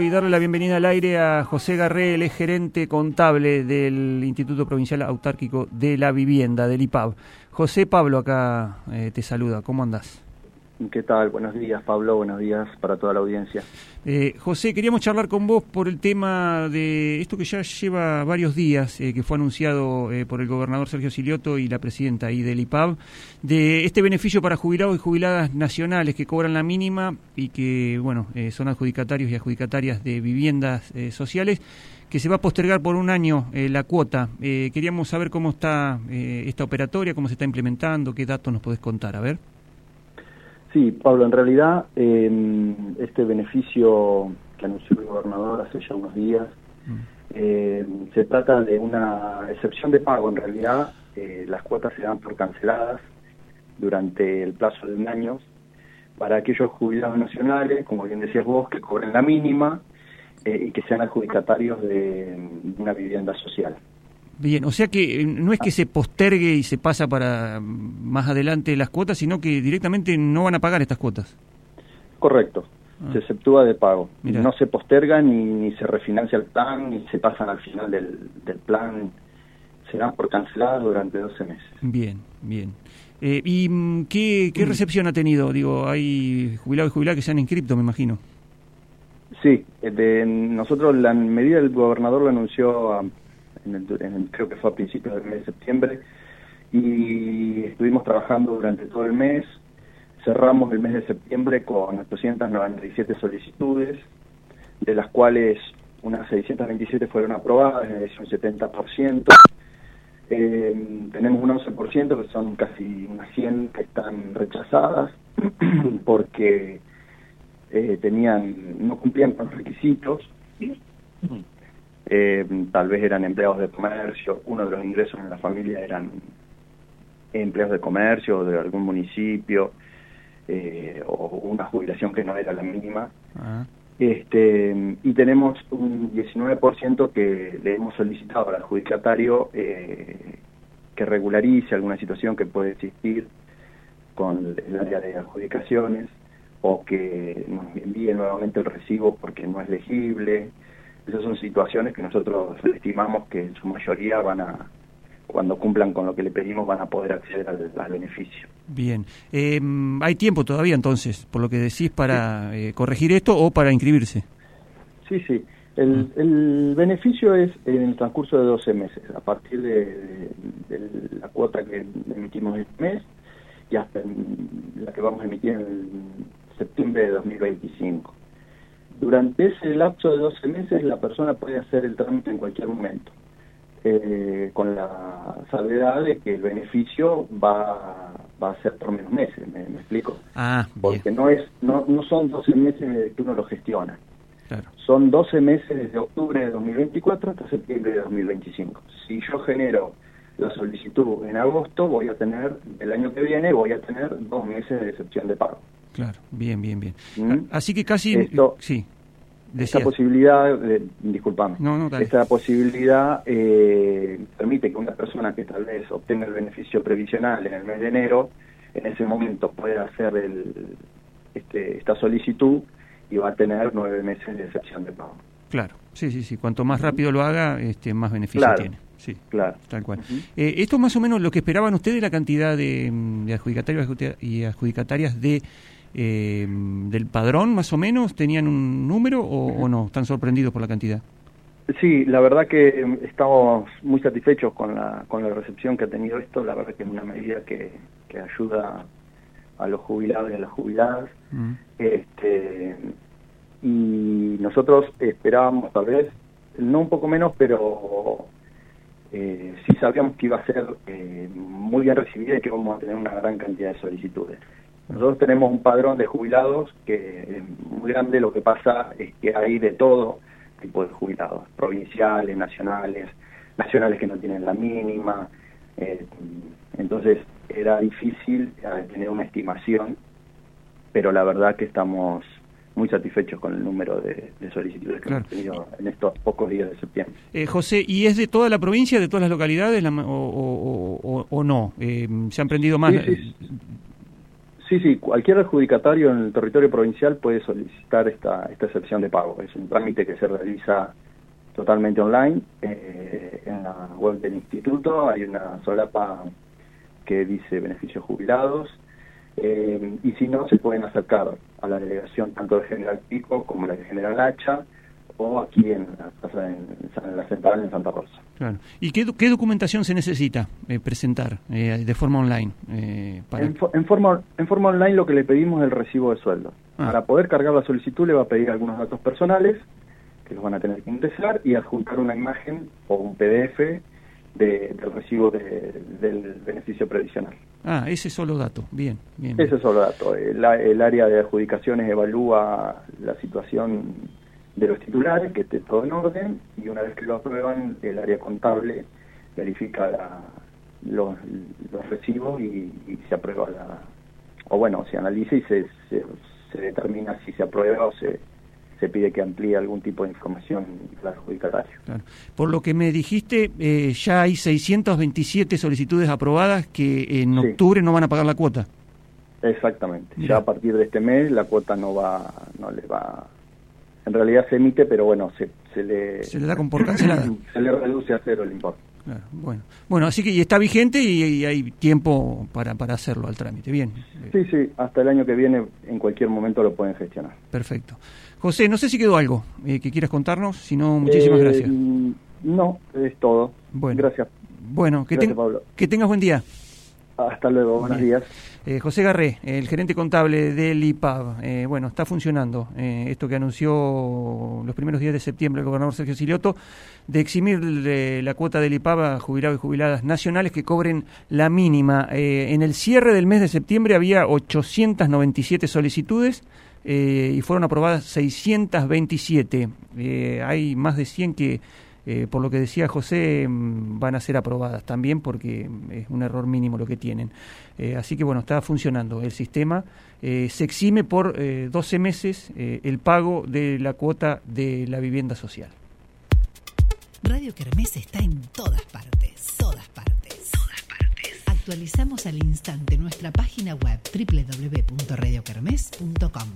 y darle la bienvenida al aire a José Garré, el gerente contable del Instituto Provincial Autárquico de la Vivienda, del IPAB. José Pablo acá eh, te saluda, ¿cómo andás? ¿Qué tal? Buenos días, Pablo. Buenos días para toda la audiencia. Eh, José, queríamos charlar con vos por el tema de esto que ya lleva varios días, eh, que fue anunciado eh, por el gobernador Sergio Silioto y la presidenta ahí del IPAB, de este beneficio para jubilados y jubiladas nacionales que cobran la mínima y que, bueno, son adjudicatarios y adjudicatarias de viviendas sociales que se va a postergar por un año la cuota. queríamos saber cómo está esta operatoria, cómo se está implementando, qué datos nos podés contar, a ver. Sí, Pablo, en realidad este beneficio que anunció el gobernador hace ya unos días mm. eh, se trata de una excepción de pago. En realidad eh, las cuotas se dan por canceladas durante el plazo de un año para aquellos jubilados nacionales, como bien decías vos, que cobren la mínima eh, y que sean adjudicatarios de una vivienda social. Bien, o sea que eh, no es que se postergue y se pasa para más adelante las cuotas, sino que directamente no van a pagar estas cuotas. Correcto, ah. se exceptúa de pago. No se posterga ni, se refinancia el plan, ni se pasan al final del, del plan. Serán por canceladas durante 12 meses. Bien, bien. Eh, ¿Y mm, qué, qué recepción ha tenido? Digo, hay jubilados y jubiladas que se han inscrito, me imagino. Sí, de, nosotros la medida del gobernador lo anunció a creo que fue a principios del mes de septiembre, y estuvimos trabajando durante todo el mes. Cerramos el mes de septiembre con 897 solicitudes, de las cuales unas 627 fueron aprobadas, es un 70%. Eh, tenemos un 11%, que son casi unas 100 que están rechazadas, porque eh, tenían no cumplían con los requisitos eh, tal vez eran empleados de comercio, uno de los ingresos en la familia eran empleados de comercio o de algún municipio, eh, o una jubilación que no era la mínima. Ah. Este, y tenemos un 19% que le hemos solicitado al adjudicatario eh, que regularice alguna situación que puede existir con el área de adjudicaciones o que nos envíe nuevamente el recibo porque no es legible esas son situaciones que nosotros estimamos que en su mayoría van a, cuando cumplan con lo que le pedimos, van a poder acceder al, beneficio. Bien. Eh, ¿Hay tiempo todavía entonces, por lo que decís, para eh, corregir esto o para inscribirse? Sí, sí. El, mm. el, beneficio es en el transcurso de 12 meses, a partir de, la cuota que emitimos este mes y hasta la que vamos a emitir en septiembre de 2025. Durante ese lapso de 12 meses la persona puede hacer el trámite en cualquier momento, eh, con la salvedad de que el beneficio va, va a ser por menos meses, ¿me, explico? Ah, Porque no, es, no, no son 12 meses desde que uno lo gestiona. Son 12 meses desde octubre de 2024 hasta septiembre de 2025. Si yo genero la solicitud en agosto, voy a tener, el año que viene, voy a tener dos meses de excepción de pago. Claro, bien, bien, bien. ¿Mm? Así que casi... sí. Esta posibilidad, eh, disculpame, esta posibilidad eh, permite que una persona que tal vez obtenga el beneficio previsional en el mes de enero, en ese momento pueda hacer el, este, esta solicitud y va a tener nueve meses de excepción de pago. Claro, sí, sí, sí. Cuanto más rápido lo haga, este, más beneficio tiene. Sí, claro. Tal cual. Eh, esto es más o menos lo que esperaban ustedes, la cantidad de, de adjudicatarios y adjudicatarias de eh, del padrón, más o menos? ¿Tenían un número o, no? ¿Están sorprendidos por la cantidad? Sí, la verdad que em, estamos muy satisfechos con la, con la recepción que ha tenido esto. La verdad que es una medida que, que ayuda a los jubilados y a las jubiladas. Mm. Este, y nosotros esperábamos tal vez, no un poco menos, pero eh, sí sabíamos que iba a ser eh, muy bien recibida y que vamos a tener una gran cantidad de solicitudes. Nosotros tenemos un padrón de jubilados que es muy grande, lo que pasa es que hay de todo tipo de jubilados, provinciales, nacionales, nacionales que no tienen la mínima, eh, entonces era difícil eh, tener una estimación, pero la verdad que estamos muy satisfechos con el número de, solicitudes que hemos tenido en estos pocos días de septiembre. Eh, José, ¿y es de toda la provincia, de todas las localidades o, no? ¿Se han prendido más? Sí, sí, cualquier adjudicatario en el territorio provincial puede solicitar esta, esta excepción de pago. Es un trámite que se realiza totalmente online. Eh, en la web del instituto hay una solapa que dice beneficios jubilados. Eh, y si no, se pueden acercar a la delegación tanto de General Pico como la de General Hacha o aquí en la, en, la central en Santa Rosa. Claro. ¿Y qué, qué documentación se necesita eh, presentar eh, de forma online? Eh, en, forma, en forma online lo que le pedimos es el recibo de sueldo. Ah. Para poder cargar la solicitud le va a pedir algunos datos personales que los van a tener que ingresar y adjuntar una imagen o un PDF del recibo del beneficio previsional. Ah, ese solo dato, bien, bien. Ese solo dato. El, el área de adjudicaciones evalúa la situación de los titulares, que esté todo en orden, y una vez que lo aprueban, el área contable verifica los, recibos y, se aprueba la... o bueno, se analiza y se, se, determina si se aprueba o se, se pide que amplíe algún tipo de información al adjudicatario. Por lo que me dijiste, eh, ya hay 627 solicitudes aprobadas que en octubre no van a pagar la cuota. Exactamente. Ya a partir de este mes la cuota no va, no le va en realidad se emite, pero bueno, se, se le... Se le da con por cancelada. se le reduce a cero el importe. bueno. bueno, así que y está vigente y, hay tiempo para, para hacerlo al trámite. Bien. Sí, sí, hasta el año que viene en cualquier momento lo pueden gestionar. Perfecto. José, no sé si quedó algo eh, que quieras contarnos, si no, muchísimas eh, gracias. No, es todo. Bueno. Gracias. Bueno, que, que tengas buen día. Hasta luego, buenos días. Eh, José Garré, el gerente contable del IPAB. Eh, bueno, está funcionando eh, esto que anunció los primeros días de septiembre el gobernador Sergio Silioto, de eximir la cuota del IPAB a jubilados y jubiladas nacionales que cobren la mínima. en el cierre del mes de septiembre había 897 solicitudes y fueron aprobadas 627. hay más de 100 que eh, por lo que decía José, mm, van a ser aprobadas también porque es un error mínimo lo que tienen. Eh, así que bueno, está funcionando el sistema. Eh, se exime por 12 meses el pago de la cuota de la vivienda social. Radio Kermés está en todas partes, todas partes, todas partes. Actualizamos al instante nuestra página web www.radiokermés.com.